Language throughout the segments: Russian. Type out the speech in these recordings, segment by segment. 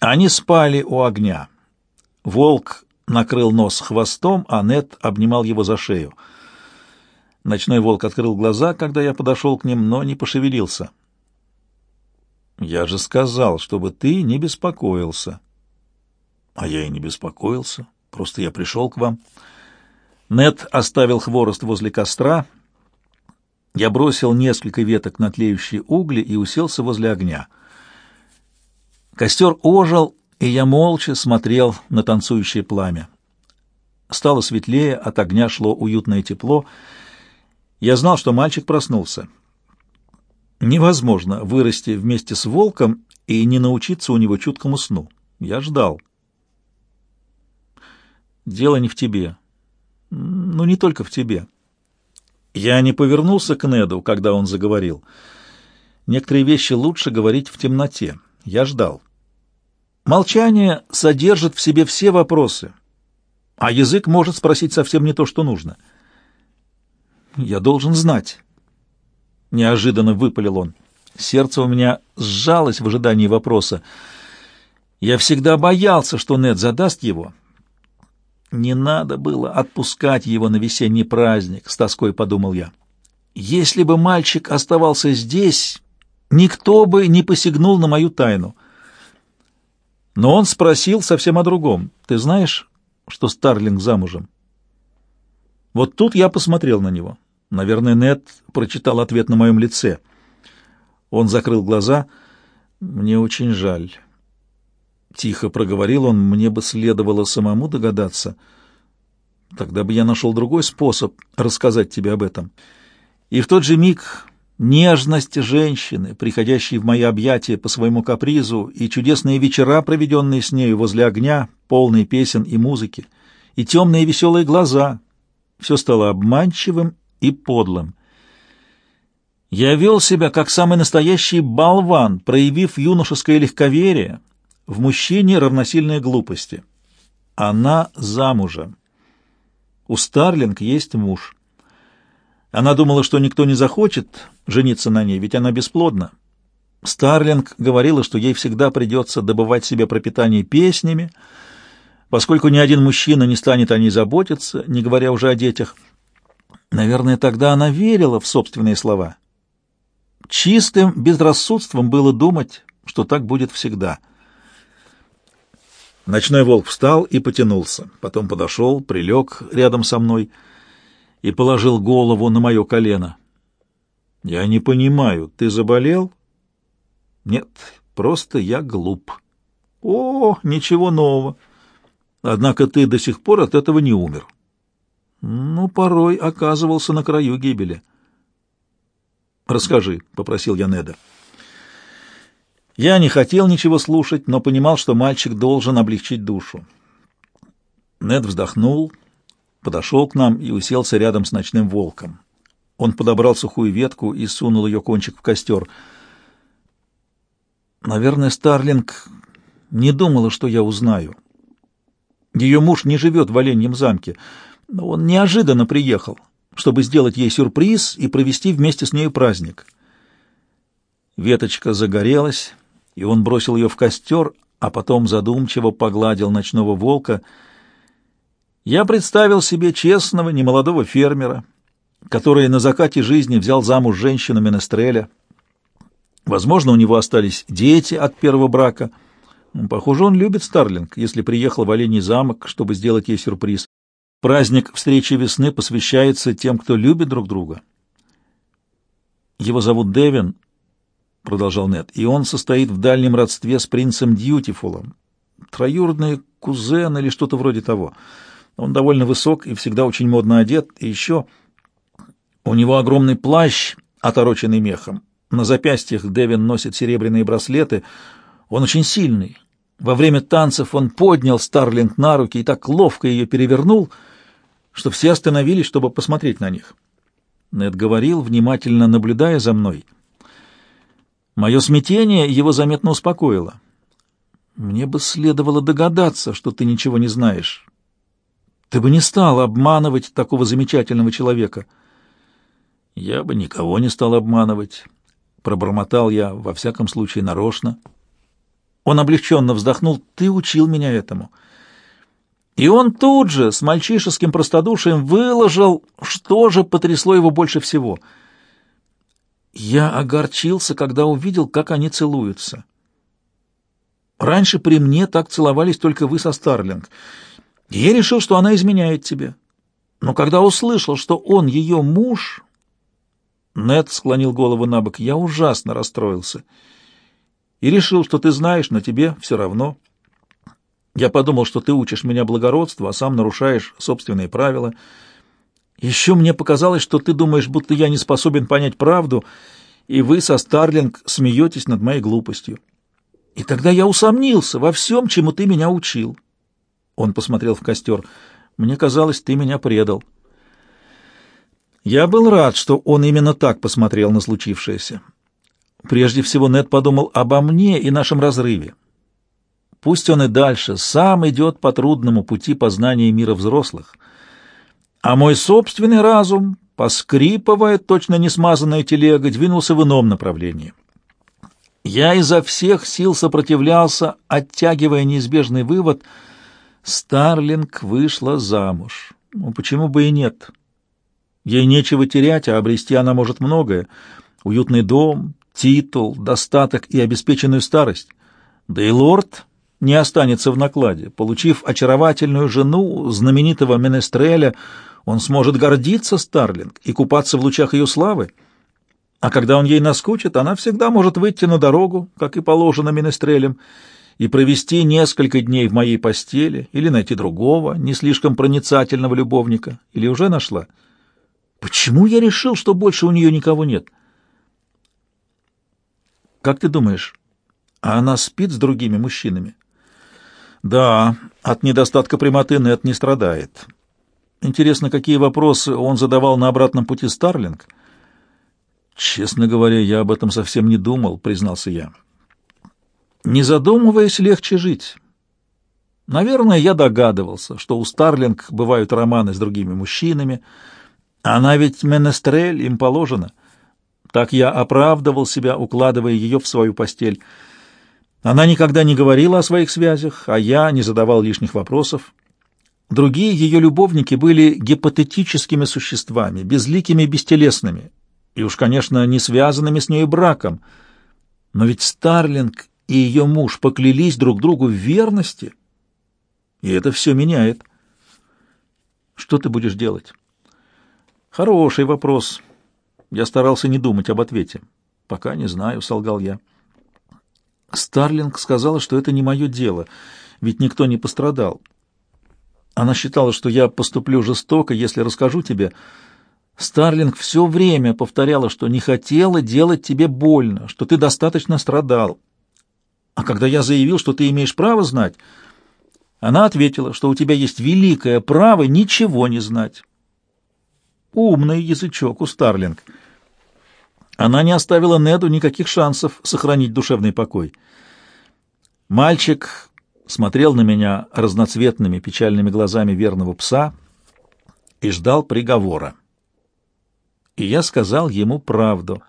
Они спали у огня. Волк накрыл нос хвостом, а Нет обнимал его за шею. Ночной волк открыл глаза, когда я подошел к ним, но не пошевелился. «Я же сказал, чтобы ты не беспокоился». «А я и не беспокоился. Просто я пришел к вам». Нет оставил хворост возле костра. Я бросил несколько веток на тлеющие угли и уселся возле огня. Костер ожил, и я молча смотрел на танцующее пламя. Стало светлее, от огня шло уютное тепло. Я знал, что мальчик проснулся. Невозможно вырасти вместе с волком и не научиться у него чуткому сну. Я ждал. Дело не в тебе. Ну, не только в тебе. Я не повернулся к Неду, когда он заговорил. Некоторые вещи лучше говорить в темноте. Я ждал. Молчание содержит в себе все вопросы, а язык может спросить совсем не то, что нужно. Я должен знать. Неожиданно выпалил он. Сердце у меня сжалось в ожидании вопроса. Я всегда боялся, что Нед задаст его. Не надо было отпускать его на весенний праздник, с тоской подумал я. Если бы мальчик оставался здесь, никто бы не посягнул на мою тайну. Но он спросил совсем о другом. Ты знаешь, что Старлинг замужем? Вот тут я посмотрел на него. Наверное, Нед прочитал ответ на моем лице. Он закрыл глаза. Мне очень жаль. Тихо проговорил он, мне бы следовало самому догадаться. Тогда бы я нашел другой способ рассказать тебе об этом. И в тот же миг Нежность женщины, приходящей в мои объятия по своему капризу, и чудесные вечера, проведенные с нею возле огня, полные песен и музыки, и темные веселые глаза — все стало обманчивым и подлым. Я вел себя как самый настоящий болван, проявив юношеское легковерие, в мужчине равносильной глупости. Она замужем. У Старлинг есть муж. Она думала, что никто не захочет жениться на ней, ведь она бесплодна. Старлинг говорила, что ей всегда придется добывать себе пропитание песнями, поскольку ни один мужчина не станет о ней заботиться, не говоря уже о детях. Наверное, тогда она верила в собственные слова. Чистым безрассудством было думать, что так будет всегда. Ночной волк встал и потянулся, потом подошел, прилег рядом со мной — и положил голову на мое колено. «Я не понимаю, ты заболел?» «Нет, просто я глуп». «О, ничего нового. Однако ты до сих пор от этого не умер». «Ну, порой оказывался на краю гибели». «Расскажи», — попросил я Неда. Я не хотел ничего слушать, но понимал, что мальчик должен облегчить душу. Нед вздохнул подошел к нам и уселся рядом с ночным волком. Он подобрал сухую ветку и сунул ее кончик в костер. Наверное, Старлинг не думала, что я узнаю. Ее муж не живет в Оленьем замке, но он неожиданно приехал, чтобы сделать ей сюрприз и провести вместе с нею праздник. Веточка загорелась, и он бросил ее в костер, а потом задумчиво погладил ночного волка — я представил себе честного, немолодого фермера, который на закате жизни взял замуж женщину Менестреля. Возможно, у него остались дети от первого брака. Похоже, он любит Старлинг, если приехал в Оленей замок, чтобы сделать ей сюрприз. Праздник встречи весны посвящается тем, кто любит друг друга. Его зовут Девин, продолжал Нед, и он состоит в дальнем родстве с принцем Дьютифулом. Троюродный кузен или что-то вроде того. Он довольно высок и всегда очень модно одет, и еще у него огромный плащ, отороченный мехом. На запястьях Девин носит серебряные браслеты. Он очень сильный. Во время танцев он поднял Старлинг на руки и так ловко ее перевернул, что все остановились, чтобы посмотреть на них. Нед говорил, внимательно наблюдая за мной. Мое смятение его заметно успокоило. «Мне бы следовало догадаться, что ты ничего не знаешь. Ты бы не стал обманывать такого замечательного человека. Я бы никого не стал обманывать, пробормотал я, во всяком случае, нарочно. Он облегченно вздохнул. «Ты учил меня этому». И он тут же, с мальчишеским простодушием, выложил, что же потрясло его больше всего. Я огорчился, когда увидел, как они целуются. Раньше при мне так целовались только вы со Старлинг. Я решил, что она изменяет тебе. Но когда услышал, что он ее муж... Нед склонил голову на бок. Я ужасно расстроился. И решил, что ты знаешь, но тебе все равно. Я подумал, что ты учишь меня благородству, а сам нарушаешь собственные правила. Еще мне показалось, что ты думаешь, будто я не способен понять правду, и вы со Старлинг смеетесь над моей глупостью. И тогда я усомнился во всем, чему ты меня учил. Он посмотрел в костер. Мне казалось, ты меня предал. Я был рад, что он именно так посмотрел на случившееся. Прежде всего Нед подумал обо мне и нашем разрыве. Пусть он и дальше сам идет по трудному пути познания мира взрослых. А мой собственный разум, поскрипывая, точно не смазанная телега, двинулся в ином направлении. Я изо всех сил сопротивлялся, оттягивая неизбежный вывод. Старлинг вышла замуж. Ну, почему бы и нет? Ей нечего терять, а обрести она может многое. Уютный дом, титул, достаток и обеспеченную старость. Да и лорд не останется в накладе. Получив очаровательную жену, знаменитого Менестреля, он сможет гордиться Старлинг и купаться в лучах ее славы. А когда он ей наскучит, она всегда может выйти на дорогу, как и положено Менестрелям, и провести несколько дней в моей постели, или найти другого, не слишком проницательного любовника, или уже нашла. Почему я решил, что больше у нее никого нет? Как ты думаешь, а она спит с другими мужчинами? Да, от недостатка прямоты Нет не страдает. Интересно, какие вопросы он задавал на обратном пути Старлинг? Честно говоря, я об этом совсем не думал, признался я. Не задумываясь, легче жить. Наверное, я догадывался, что у Старлинг бывают романы с другими мужчинами, она ведь менестрель, им положено. Так я оправдывал себя, укладывая ее в свою постель. Она никогда не говорила о своих связях, а я не задавал лишних вопросов. Другие ее любовники были гипотетическими существами, безликими бестелесными, и уж, конечно, не связанными с ней браком. Но ведь Старлинг и ее муж поклялись друг другу в верности, и это все меняет. Что ты будешь делать? Хороший вопрос. Я старался не думать об ответе. Пока не знаю, солгал я. Старлинг сказала, что это не мое дело, ведь никто не пострадал. Она считала, что я поступлю жестоко, если расскажу тебе. Старлинг все время повторяла, что не хотела делать тебе больно, что ты достаточно страдал. А когда я заявил, что ты имеешь право знать, она ответила, что у тебя есть великое право ничего не знать. Умный язычок у Старлинг. Она не оставила Неду никаких шансов сохранить душевный покой. Мальчик смотрел на меня разноцветными печальными глазами верного пса и ждал приговора. И я сказал ему правду.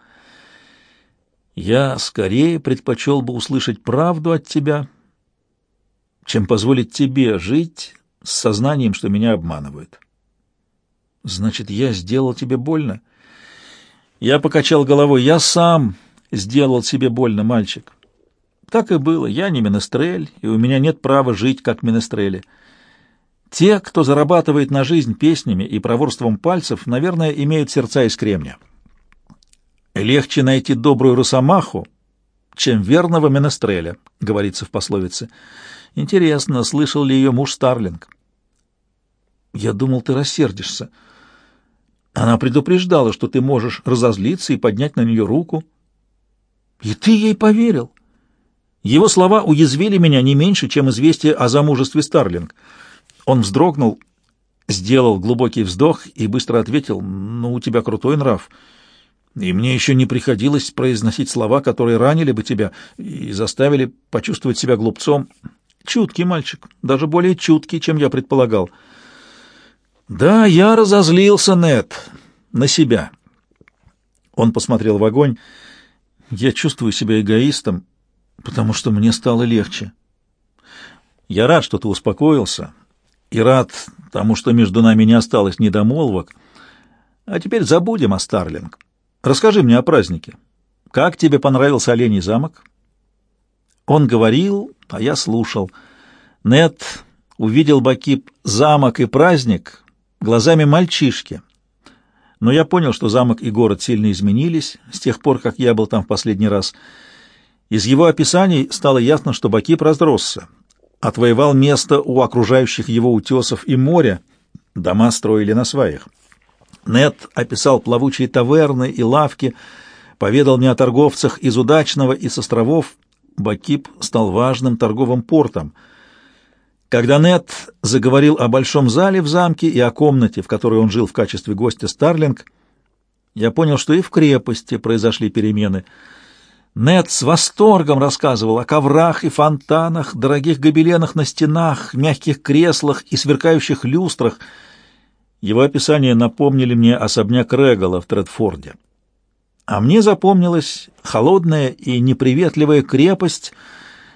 Я скорее предпочел бы услышать правду от тебя, чем позволить тебе жить с сознанием, что меня обманывают. Значит, я сделал тебе больно? Я покачал головой. Я сам сделал себе больно, мальчик. Так и было. Я не менестрель, и у меня нет права жить как менестрели. Те, кто зарабатывает на жизнь песнями и проворством пальцев, наверное, имеют сердца из кремня. Легче найти добрую росомаху, чем верного менестреля, говорится в пословице. Интересно, слышал ли ее муж Старлинг? Я думал, ты рассердишься. Она предупреждала, что ты можешь разозлиться и поднять на нее руку. И ты ей поверил. Его слова уязвили меня не меньше, чем известие о замужестве Старлинг. Он вздрогнул, сделал глубокий вздох и быстро ответил, «Ну, у тебя крутой нрав, и мне еще не приходилось произносить слова, которые ранили бы тебя и заставили почувствовать себя глупцом. Чуткий мальчик, даже более чуткий, чем я предполагал». Да, я разозлился, Нет, на себя. Он посмотрел в огонь. Я чувствую себя эгоистом, Потому что мне стало легче. Я рад, что ты успокоился, и рад тому, что между нами не осталось недомолвок. А теперь забудем о Старлинг. Расскажи мне о празднике. Как тебе понравился Оленей замок? Он говорил, а я слушал. Нет увидел Бакип замок и праздник глазами мальчишки. Но я понял, что замок и город сильно изменились с тех пор, как я был там в последний раз. Из его описаний стало ясно, что Бакип разросся, отвоевал место у окружающих его утесов и моря, дома строили на сваях. Нет описал плавучие таверны и лавки, поведал мне о торговцах из Удачного и с островов. Бакип стал важным торговым портом. Когда Нет заговорил о большом зале в замке и о комнате, в которой он жил в качестве гостя Старлинг, я понял, что и в крепости произошли перемены — Нед с восторгом рассказывал о коврах и фонтанах, дорогих гобеленах на стенах, мягких креслах и сверкающих люстрах. Его описания напомнили мне особняк Регала в Тредфорде. А мне запомнилась холодная и неприветливая крепость,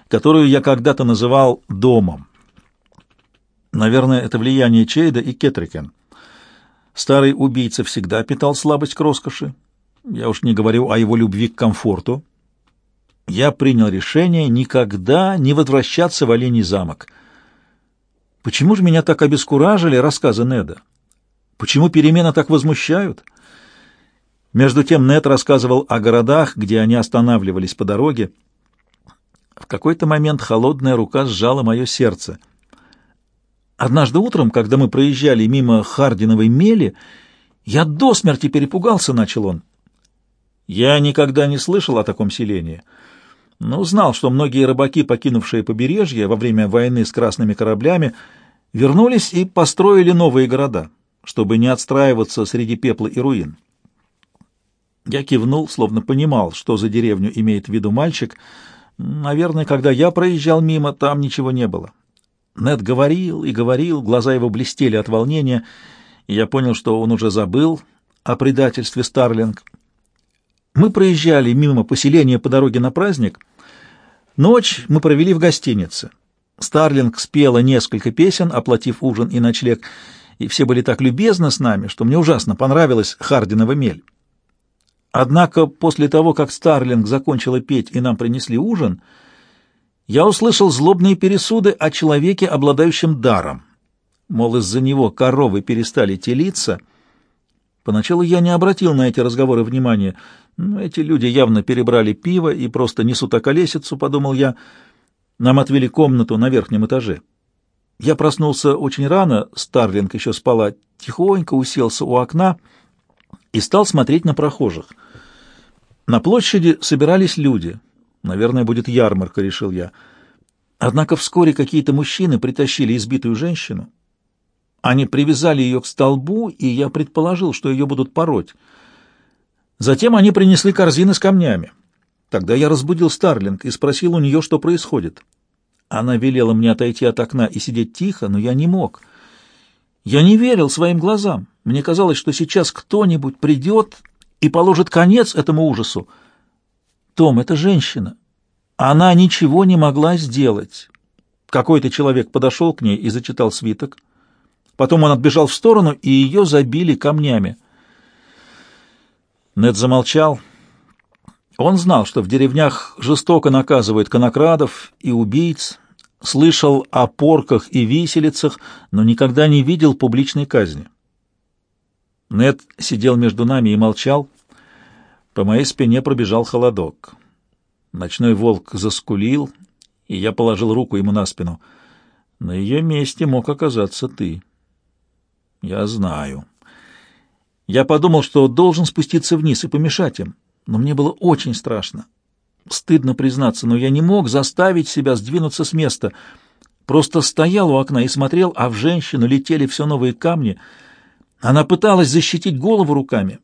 которую я когда-то называл домом. Наверное, это влияние Чейда и Кетрикен. Старый убийца всегда питал слабость к роскоши. Я уж не говорю о его любви к комфорту я принял решение никогда не возвращаться в Оленей замок. Почему же меня так обескуражили рассказы Неда? Почему перемены так возмущают? Между тем Нед рассказывал о городах, где они останавливались по дороге. В какой-то момент холодная рука сжала мое сердце. Однажды утром, когда мы проезжали мимо Хардиновой мели, я до смерти перепугался, начал он. Я никогда не слышал о таком селении — но знал, что многие рыбаки, покинувшие побережье во время войны с красными кораблями, вернулись и построили новые города, чтобы не отстраиваться среди пепла и руин. Я кивнул, словно понимал, что за деревню имеет в виду мальчик. Наверное, когда я проезжал мимо, там ничего не было. Нед говорил и говорил, глаза его блестели от волнения, и я понял, что он уже забыл о предательстве Старлинг. Мы проезжали мимо поселения по дороге на праздник — Ночь мы провели в гостинице. Старлинг спела несколько песен, оплатив ужин и ночлег, и все были так любезны с нами, что мне ужасно понравилась Хардинова мель. Однако после того, как Старлинг закончила петь и нам принесли ужин, я услышал злобные пересуды о человеке, обладающем даром. Мол, из-за него коровы перестали телиться. Поначалу я не обратил на эти разговоры внимания — ну, эти люди явно перебрали пиво и просто несут околесицу, подумал я. Нам отвели комнату на верхнем этаже. Я проснулся очень рано, Старлинг еще спала, тихонько уселся у окна и стал смотреть на прохожих. На площади собирались люди. Наверное, будет ярмарка, решил я. Однако вскоре какие-то мужчины притащили избитую женщину. Они привязали ее к столбу, и я предположил, что ее будут пороть. Затем они принесли корзины с камнями. Тогда я разбудил Старлинг и спросил у нее, что происходит. Она велела мне отойти от окна и сидеть тихо, но я не мог. Я не верил своим глазам. Мне казалось, что сейчас кто-нибудь придет и положит конец этому ужасу. Том, это женщина. Она ничего не могла сделать. Какой-то человек подошел к ней и зачитал свиток. Потом он отбежал в сторону, и ее забили камнями. Нед замолчал. Он знал, что в деревнях жестоко наказывают конокрадов и убийц, слышал о порках и виселицах, но никогда не видел публичной казни. Нед сидел между нами и молчал. По моей спине пробежал холодок. Ночной волк заскулил, и я положил руку ему на спину. На ее месте мог оказаться ты. Я знаю. Я подумал, что должен спуститься вниз и помешать им, но мне было очень страшно. Стыдно признаться, но я не мог заставить себя сдвинуться с места. Просто стоял у окна и смотрел, а в женщину летели все новые камни. Она пыталась защитить голову руками.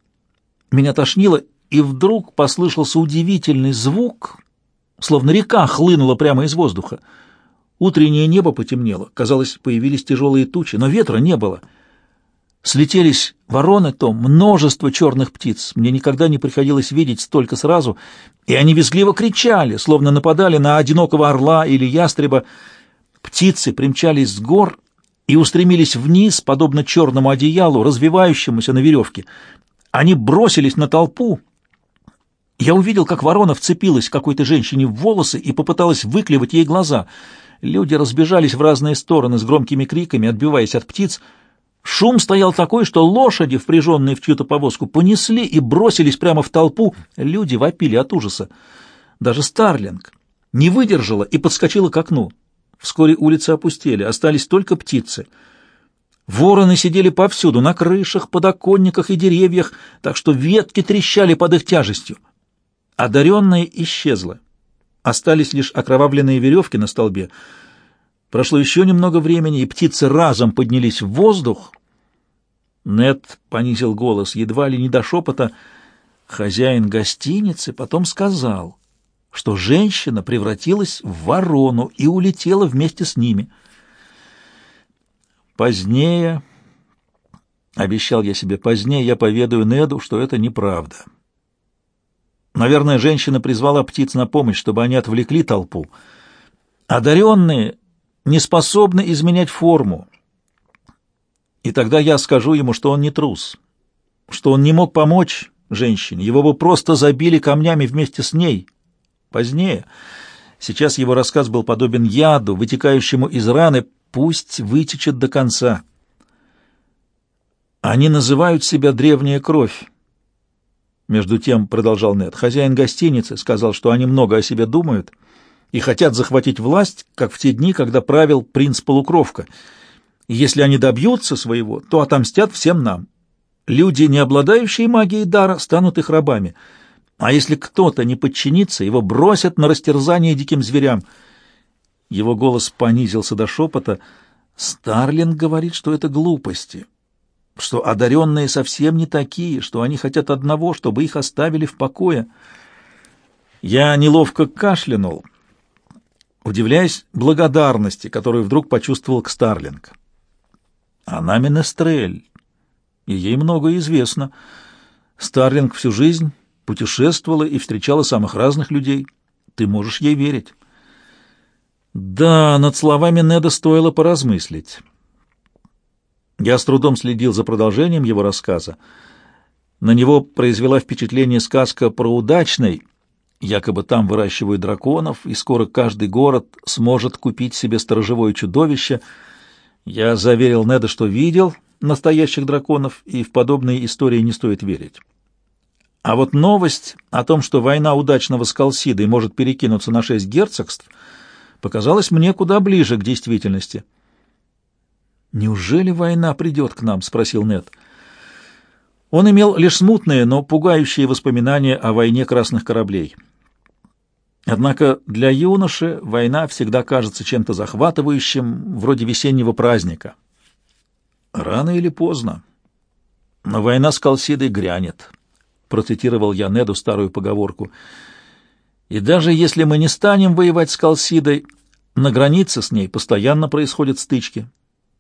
Меня тошнило, и вдруг послышался удивительный звук, словно река хлынула прямо из воздуха. Утреннее небо потемнело, казалось, появились тяжелые тучи, но ветра не было — Слетелись вороны, то множество черных птиц. Мне никогда не приходилось видеть столько сразу, и они визгливо кричали, словно нападали на одинокого орла или ястреба. Птицы примчались с гор и устремились вниз, подобно черному одеялу, развивающемуся на веревке. Они бросились на толпу. Я увидел, как ворона вцепилась какой-то женщине в волосы и попыталась выклевать ей глаза. Люди разбежались в разные стороны с громкими криками, отбиваясь от птиц. Шум стоял такой, что лошади, впряженные в чью-то повозку, понесли и бросились прямо в толпу. Люди вопили от ужаса. Даже Старлинг не выдержала и подскочила к окну. Вскоре улицы опустели, остались только птицы. Вороны сидели повсюду, на крышах, подоконниках и деревьях, так что ветки трещали под их тяжестью. Одаренная исчезла. Остались лишь окровавленные веревки на столбе. Прошло еще немного времени, и птицы разом поднялись в воздух. Нед понизил голос, едва ли не до шепота. Хозяин гостиницы потом сказал — что женщина превратилась в ворону и улетела вместе с ними. Позднее, обещал я себе, позднее я поведаю Неду, что это неправда. Наверное, женщина призвала птиц на помощь, чтобы они отвлекли толпу. Одаренные не способны изменять форму. И тогда я скажу ему, что он не трус, что он не мог помочь женщине, его бы просто забили камнями вместе с ней — Позднее. Сейчас его рассказ был подобен яду, вытекающему из раны, пусть вытечет до конца. Они называют себя древняя кровь. Между тем, продолжал Нед, хозяин гостиницы сказал, что они много о себе думают и хотят захватить власть, как в те дни, когда правил принц-полукровка. Если они добьются своего, то отомстят всем нам. Люди, не обладающие магией дара, станут их рабами — а если кто-то не подчинится, его бросят на растерзание диким зверям. Его голос понизился до шепота. Старлинг говорит, что это глупости, что одаренные совсем не такие, что они хотят одного, чтобы их оставили в покое. Я неловко кашлянул, удивляясь благодарности, которую вдруг почувствовал к Старлинг. Она Менестрель, и ей многое известно. Старлинг всю жизнь путешествовала и встречала самых разных людей. Ты можешь ей верить. Да, над словами Неда стоило поразмыслить. Я с трудом следил за продолжением его рассказа. На него произвела впечатление сказка про удачный. Якобы там выращивают драконов, и скоро каждый город сможет купить себе сторожевое чудовище. Я заверил Неда, что видел настоящих драконов, и в подобные истории не стоит верить. А вот новость о том, что война удачного с Калсидой может перекинуться на шесть герцогств, показалась мне куда ближе к действительности. «Неужели война придет к нам?» — спросил Нед. Он имел лишь смутные, но пугающие воспоминания о войне красных кораблей. Однако для юноши война всегда кажется чем-то захватывающим, вроде весеннего праздника. Рано или поздно. Но война с Калсидой грянет процитировал я Неду старую поговорку. И даже если мы не станем воевать с Калсидой, на границе с ней постоянно происходят стычки.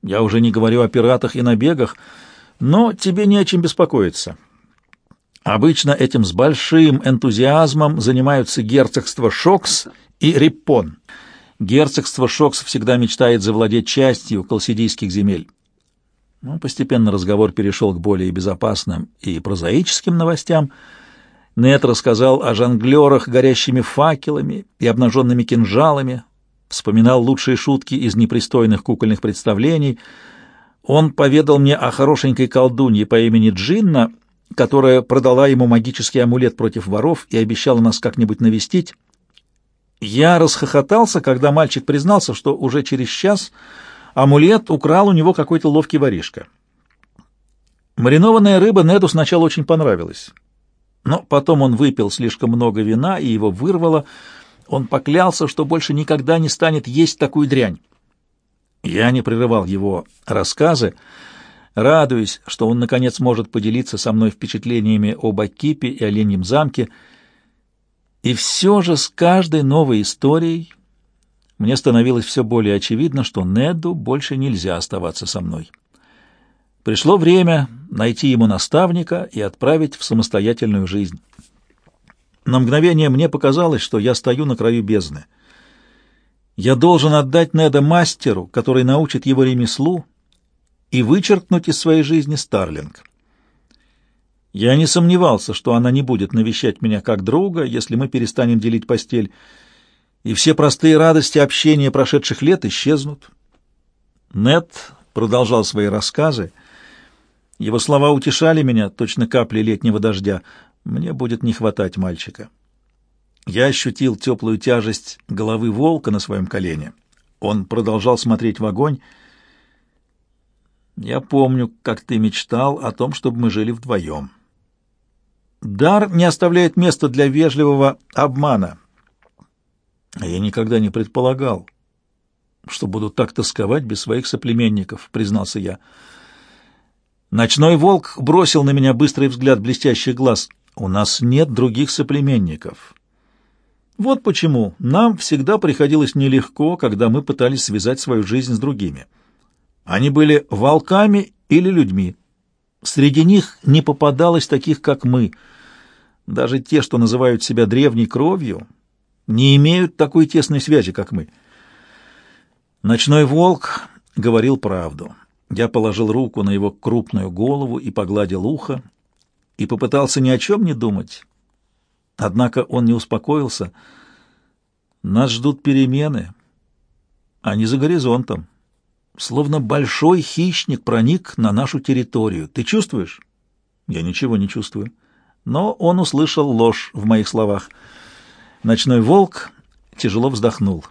Я уже не говорю о пиратах и набегах, но тебе не о чем беспокоиться. Обычно этим с большим энтузиазмом занимаются герцогство Шокс и Риппон. Герцогство Шокс всегда мечтает завладеть частью колсидийских земель. Ну, постепенно разговор перешел к более безопасным и прозаическим новостям. Нет рассказал о жонглерах горящими факелами и обнаженными кинжалами, вспоминал лучшие шутки из непристойных кукольных представлений. Он поведал мне о хорошенькой колдунье по имени Джинна, которая продала ему магический амулет против воров и обещала нас как-нибудь навестить. Я расхохотался, когда мальчик признался, что уже через час Амулет украл у него какой-то ловкий воришка. Маринованная рыба Неду сначала очень понравилась. Но потом он выпил слишком много вина, и его вырвало. Он поклялся, что больше никогда не станет есть такую дрянь. Я не прерывал его рассказы, радуясь, что он, наконец, может поделиться со мной впечатлениями об Акипе и Оленьем замке. И все же с каждой новой историей мне становилось все более очевидно, что Неду больше нельзя оставаться со мной. Пришло время найти ему наставника и отправить в самостоятельную жизнь. На мгновение мне показалось, что я стою на краю бездны. Я должен отдать Неда мастеру, который научит его ремеслу, и вычеркнуть из своей жизни Старлинг. Я не сомневался, что она не будет навещать меня как друга, если мы перестанем делить постель, и все простые радости общения прошедших лет исчезнут. Нед продолжал свои рассказы. Его слова утешали меня, точно капли летнего дождя. Мне будет не хватать мальчика. Я ощутил теплую тяжесть головы волка на своем колене. Он продолжал смотреть в огонь. «Я помню, как ты мечтал о том, чтобы мы жили вдвоем». Дар не оставляет места для вежливого обмана. Я никогда не предполагал, что буду так тосковать без своих соплеменников, признался я. Ночной волк бросил на меня быстрый взгляд блестящих глаз. У нас нет других соплеменников. Вот почему нам всегда приходилось нелегко, когда мы пытались связать свою жизнь с другими. Они были волками или людьми. Среди них не попадалось таких, как мы. Даже те, что называют себя древней кровью, не имеют такой тесной связи, как мы. Ночной волк говорил правду. Я положил руку на его крупную голову и погладил ухо, и попытался ни о чем не думать. Однако он не успокоился. Нас ждут перемены. Они за горизонтом. Словно большой хищник проник на нашу территорию. Ты чувствуешь? Я ничего не чувствую. Но он услышал ложь в моих словах. Ночной волк тяжело вздохнул.